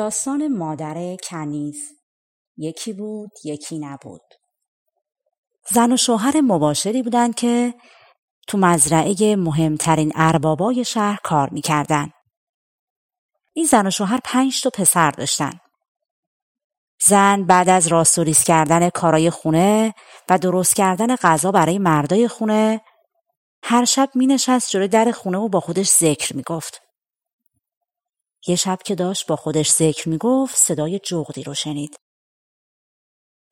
داستان مادر کنیز یکی بود یکی نبود زن و شوهر مباشری بودند که تو مزرعه مهمترین اربابای شهر کار می‌کردن. این زن و شوهر پنج تا پسر داشتن. زن بعد از راستوریس کردن کارای خونه و درست کردن غذا برای مردای خونه هر شب می نشست جلوی در خونه و با خودش ذکر می گفت. یه شب که داشت با خودش ذکر می گفت صدای جغدی رو شنید.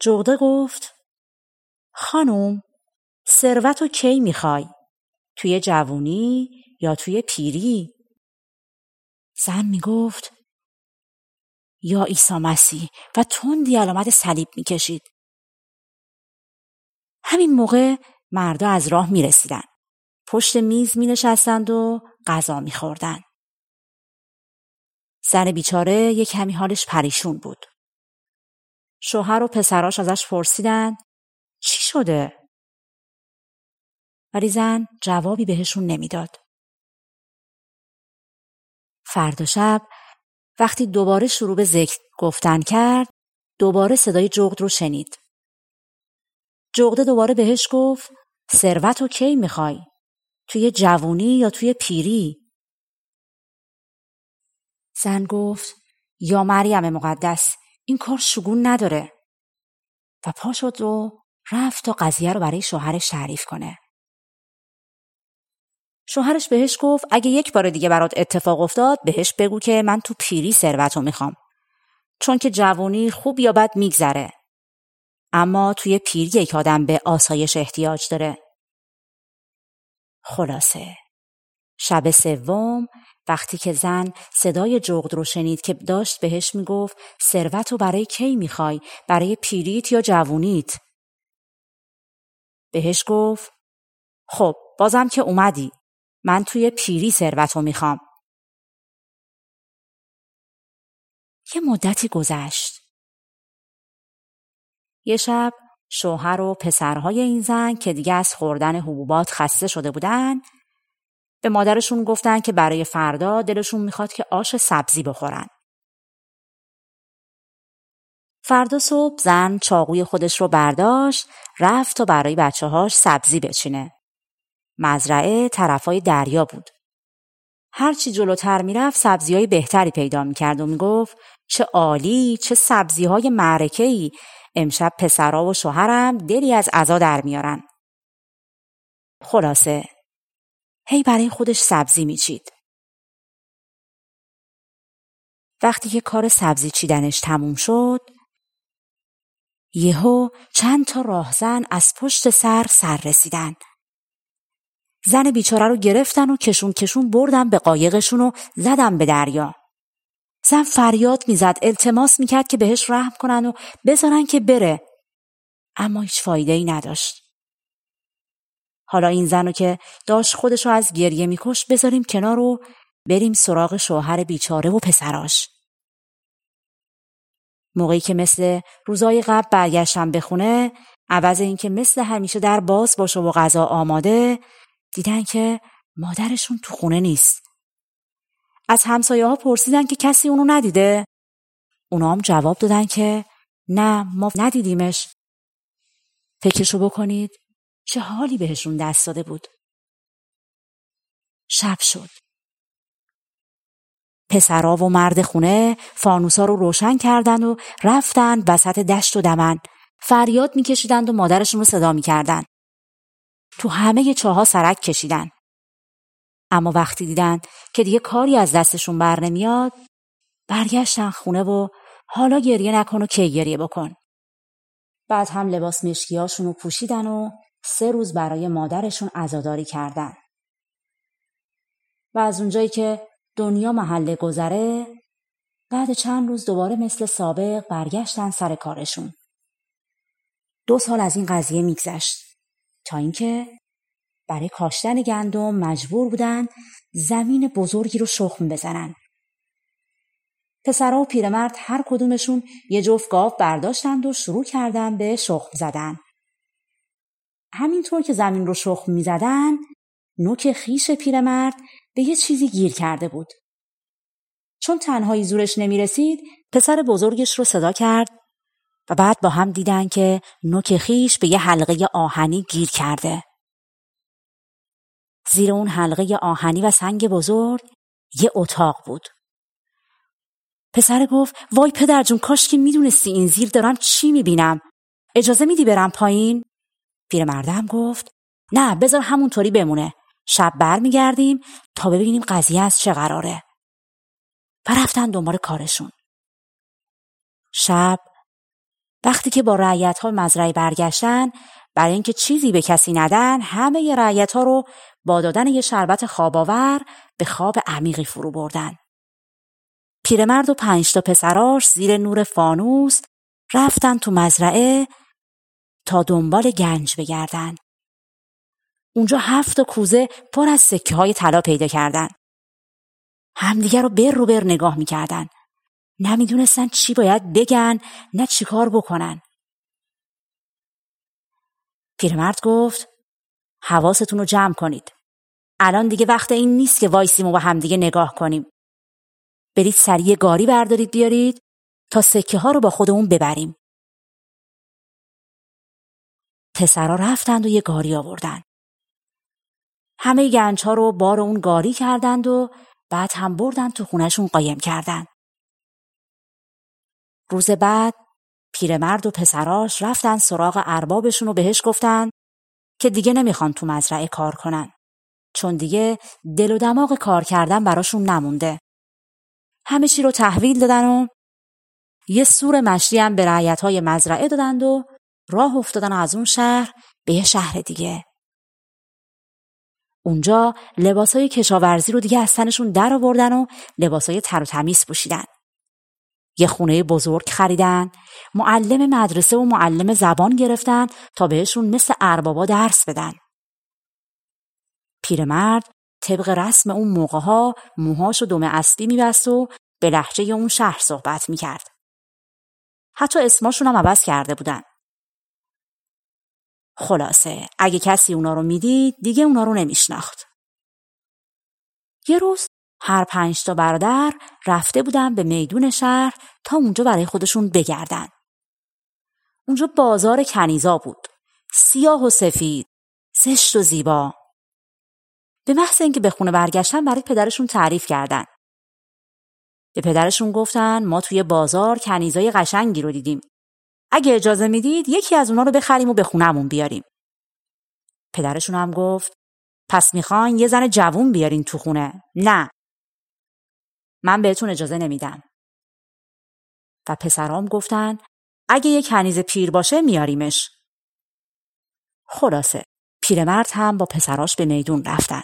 جغده گفت خانم ثروت و کی می‌خوای؟ توی جوونی یا توی پیری؟ زن می‌گفت یا عیسی مسیح و تندی علامت صلیب می‌کشید. همین موقع مردا از راه می‌رسیدن. پشت میز مینشستند و غذا میخوردن. زن بیچاره یک کمی حالش پریشون بود. شوهر و پسراش ازش پرسیدن چی شده؟ ولی زن جوابی بهشون نمی‌داد. فردا شب وقتی دوباره شروع به ذکر گفتن کرد دوباره صدای جغد رو شنید. جغده دوباره بهش گفت ثروت و کی می‌خوای؟ توی جوونی یا توی پیری؟ زن گفت یا مریم مقدس این کار شگون نداره و پا شد و رفت تا قضیه رو برای شوهرش تعریف کنه. شوهرش بهش گفت اگه یک بار دیگه برات اتفاق افتاد بهش بگو که من تو پیری ثروت رو می‌خوام. چون که جوانی خوب یا بد میگذره. اما توی پیری یک آدم به آسایش احتیاج داره. خلاصه شب سوم وقتی که زن صدای جغد رو شنید که داشت بهش می‌گفت ثروت رو برای کی می‌خوای؟ برای پیریت یا جوونیت؟ بهش گفت خب بازم که اومدی من توی پیری ثروت رو می‌خوام. یه مدتی گذشت. یه شب شوهر و پسرهای این زن که دیگه از خوردن حبوبات خسته شده بودن به مادرشون گفتن که برای فردا دلشون می‌خواد که آش سبزی بخورن. فردا صبح زن چاقوی خودش رو برداشت رفت تا برای بچه هاش سبزی بچینه. مزرعه طرفای دریا بود. هرچی جلوتر می‌رفت سبزی های بهتری پیدا می‌کرد و می‌گفت چه عالی چه سبزی های معرکه ای امشب پسرا و شوهرم دلی از عزا در میارن. خلاصه هی برای خودش سبزی میچید. وقتی که کار سبزی چیدنش تموم شد یهو چند تا راهزن از پشت سر سر رسیدن. زن بیچاره رو گرفتن و کشون کشون بردن به قایقشون و زدن به دریا. زن فریاد می‌زد التماس می‌کرد که بهش رحم کنن و بذارن که بره. اما هیچ فایده ای نداشت. حالا این زنو که داشت خودش رو از گریه میکش بذاریم کنار و بریم سراغ شوهر بیچاره و پسراش. موقعی که مثل روزای قبل برگشتم به خونه عوض اینکه مثل همیشه در باز باشه و غذا آماده دیدن که مادرشون تو خونه نیست. از همسایه ها پرسیدن که کسی اونو ندیده؟ اونا هم جواب دادن که نه ما ندیدیمش. فکرشو بکنید چه حالی بهشون دست داده بود. شب شد. پسرا و مرد خونه فانوسا رو روشن کردند و رفتن وسط دشت و دمن فریاد میکشیدند و مادرشون رو صدا می‌کردند. تو همه چاها سرک کشیدن. اما وقتی دیدن که دیگه کاری از دستشون بر نمیاد برگشتن خونه و حالا گریه نکن و کی گریه بکن. بعد هم لباس مشکیاشون رو پوشیدن و سه روز برای مادرشون عزاداری کردن. و از اونجایی که دنیا محله گذره بعد چند روز دوباره مثل سابق برگشتن سر کارشون. دو سال از این قضیه میگذشت تا اینکه برای کاشتن گندم مجبور بودن زمین بزرگی رو شخم بزنن. پسرها و پیرمرد هر کدومشون یه جفت گاو برداشتند و شروع کردن به شخم زدن. همینطور که زمین رو شخم می زدن، نوک خیش پیرمرد به یه چیزی گیر کرده بود. چون تنهایی زورش نمی رسید، پسر بزرگش رو صدا کرد و بعد با هم دیدن که نوک خیش به یه حلقه آهنی گیر کرده. زیر اون حلقه آهنی و سنگ بزرگ یه اتاق بود. پسر گفت وای پدر جون کاش که می‌دونستی این زیر دارم چی می‌بینم. اجازه میدی برم پایین؟ پیرمردم گفت نه بذار همونطوری بمونه. شب برمیگردیم تا ببینیم قضیه از چه قراره. و رفتن دنبال کارشون. شب وقتی که با رعیت ها مزرعه برگشتن برای اینکه چیزی به کسی ندن همه رعیت ها رو با دادن یه شربت خواباور به خواب عمیقی فرو بردن. پیرمرد و پنج تا پسراش زیر نور فانوس رفتن تو مزرعه تا دنبال گنج بگردن. اونجا هفت کوزه پر از سکه های طلا پیدا کردن. همدیگر رو بر رو بر نگاه می‌کردن. نمی‌دونستن چی باید بگن نه چی کار بکنن. پیرمرد گفت حواستون رو جمع کنید. الان دیگه وقت این نیست که وایسیم و با همدیگه نگاه کنیم. برید سریع گاری بردارید بیارید تا سکه ها رو با خودمون ببریم. پسرا رفتند و یه گاری آوردن. همه گنج رو بار اون گاری کردند و بعد هم بردن تو خونشون قایم کردن. روز بعد پیرمرد و پسراش رفتن سراغ اربابشون و بهش گفتن که دیگه نمی‌خوان تو مزرعه کار کنن. چون دیگه دل و دماغ کار کردن براشون نمونده. همه چی رو تحویل دادن و یه سور مشتی هم به رعیت های مزرعه دادند و راه افتادن از اون شهر به یه شهر دیگه. اونجا لباسای کشاورزی رو دیگه از تنشون در آوردن و لباسای تر و تمیز پوشیدن. یه خونه بزرگ خریدن، معلم مدرسه و معلم زبان گرفتن تا بهشون مثل اربابا درس بدن. پیرمرد طبق رسم اون موقع ها موهاش و دم اصلی میبست و به لحجه اون شهر صحبت می‌کرد. حتی اسماشون هم عوض کرده بودن. خلاصه اگه کسی اونا رو می‌دید دیگه اونا رو نمیشناخت. یه روز هر پنج تا برادر رفته بودن به میدون شهر تا اونجا برای خودشون بگردن. اونجا بازار کنیزا بود. سیاه و سفید، زشت و زیبا. به محض اینکه به خونه برگشتن برای پدرشون تعریف کردن. به پدرشون گفتن ما توی بازار کنیزای قشنگی رو دیدیم. اگه اجازه می‌دید یکی از اونا رو بخریم و به خونهمون بیاریم. پدرشون هم گفت پس می‌خواین یه زن جوون بیارین تو خونه. نه. من بهتون اجازه نمیدم. و پسرام گفتن اگه یه کنیز پیر باشه میاریمش. خلاصه پیرمرد هم با پسراش به میدون رفتن.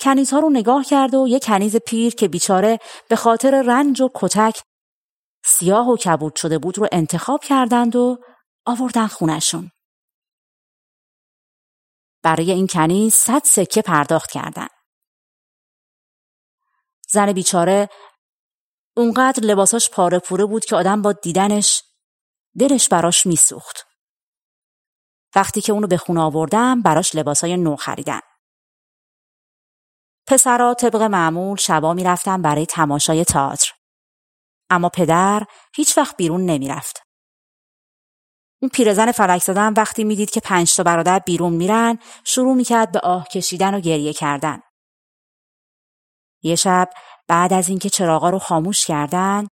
کنیزها رو نگاه کرد و یه کنیز پیر که بیچاره به خاطر رنج و کتک سیاه و کبود شده بود رو انتخاب کردند و آوردن خونشون. برای این کنیز صد سکه پرداخت کردند. زن بیچاره اونقدر لباساش پاره پوره بود که آدم با دیدنش دلش براش میسوخت. وقتی که اونو به خونه آوردم براش لباسای نو خریدن. پسرا طبق معمول شبا می‌رفتن برای تماشای تئاتر. اما پدر هیچ وقت بیرون نمی‌رفت. اون پیرزن فلک زدن وقتی می‌دید که پنج تا برادر بیرون میرن شروع می‌کرد به آه کشیدن و گریه کردن. یه شب بعد از اینکه چراغا رو خاموش کردن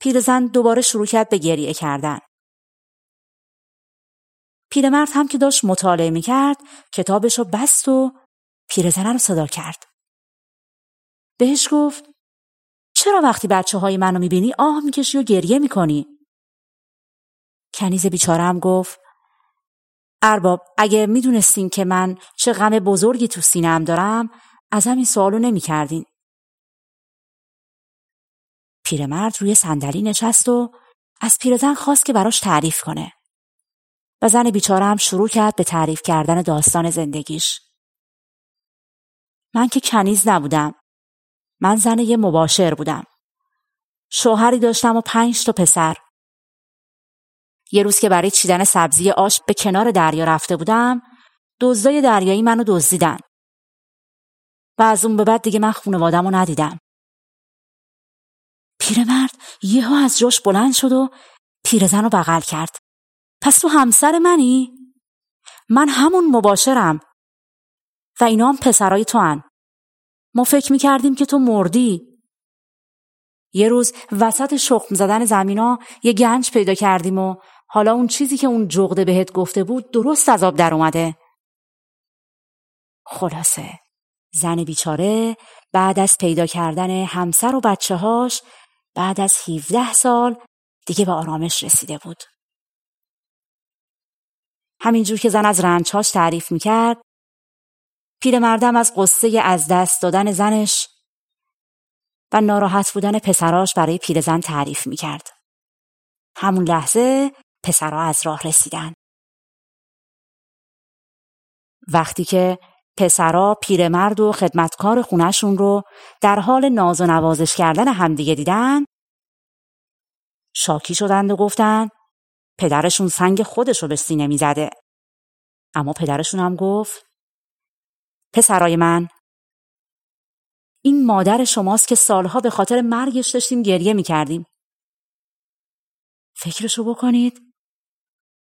پیرزن دوباره شروع کرد به گریه کردن. پیرمرد هم که داشت مطالعه می‌کرد کتابش رو بست و پیرزنه رو صدا کرد. بهش گفت چرا وقتی بچه های منو می‌بینی آه می‌کشی و گریه می‌کنی؟ کنیز بیچارم گفت ارباب اگه می‌دونستین که من چه غم بزرگی تو سینم دارم از همین سوالو نمی‌کردین. پیرمرد روی صندلی نشست و از پیرزن خواست که براش تعریف کنه. و زن بیچاره شروع کرد به تعریف کردن داستان زندگیش. من که کنیز نبودم. من زن یه مباشر بودم. شوهری داشتم و پنج تا پسر. یه روز که برای چیدن سبزی آش به کنار دریا رفته بودم، دزدای دریایی منو دزدیدن. و از اون به بعد دیگه من خونوادم رو ندیدم. پیرمرد یهو از جاش بلند شد و پیرزن رو بغل کرد. پس تو همسر منی؟ من همون مباشرم و اینا هم پسرای تو هن. ما فکر می‌کردیم که تو مردی. یه روز وسط شخم زدن زمینا یه گنج پیدا کردیم و حالا اون چیزی که اون جغده بهت گفته بود درست از آب در اومده. خلاصه زن بیچاره بعد از پیدا کردن همسر و بچه هاش بعد از 17 سال دیگه به آرامش رسیده بود. همینجور که زن از رنجهاش تعریف می‌کرد پیرمردم از قصه از دست دادن زنش و ناراحت بودن پسراش برای پیرزن تعریف می‌کرد. همون لحظه پسرها از راه رسیدن. وقتی که پسرا پیرمرد و خدمتکار خونشون رو در حال ناز و نوازش کردن همدیگه دیدن شاکی شدند و گفتن پدرشون سنگ خودش رو به سینه می‌زده. اما پدرشون هم گفت پسرای من این مادر شماست که سالها به خاطر مرگش داشتیم گریه می‌کردیم. فکرشو بکنید.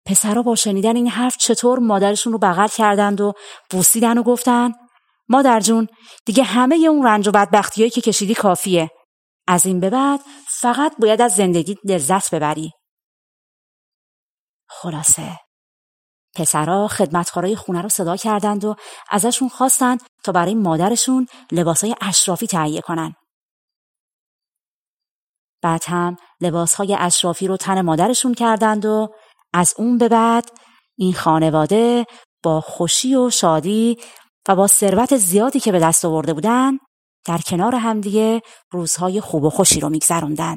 پسرها با شنیدن این حرف چطور مادرشون رو بغل کردند و بوسیدن و گفتن مادر جون دیگه همه اون رنج و بدبختیایی که کشیدی کافیه. از این به بعد فقط باید از زندگی لذت ببری. خلاصه پسرا خدمتکارای خونه رو صدا کردند و ازشون خواستند تا برای مادرشون لباسای اشرافی تهیه کنن. بعد هم لباسهای اشرافی رو تن مادرشون کردند و از اون به بعد این خانواده با خوشی و شادی و با ثروت زیادی که به دست آورده بودن در کنار همدیگه روزهای خوب و خوشی رو میگذروندن.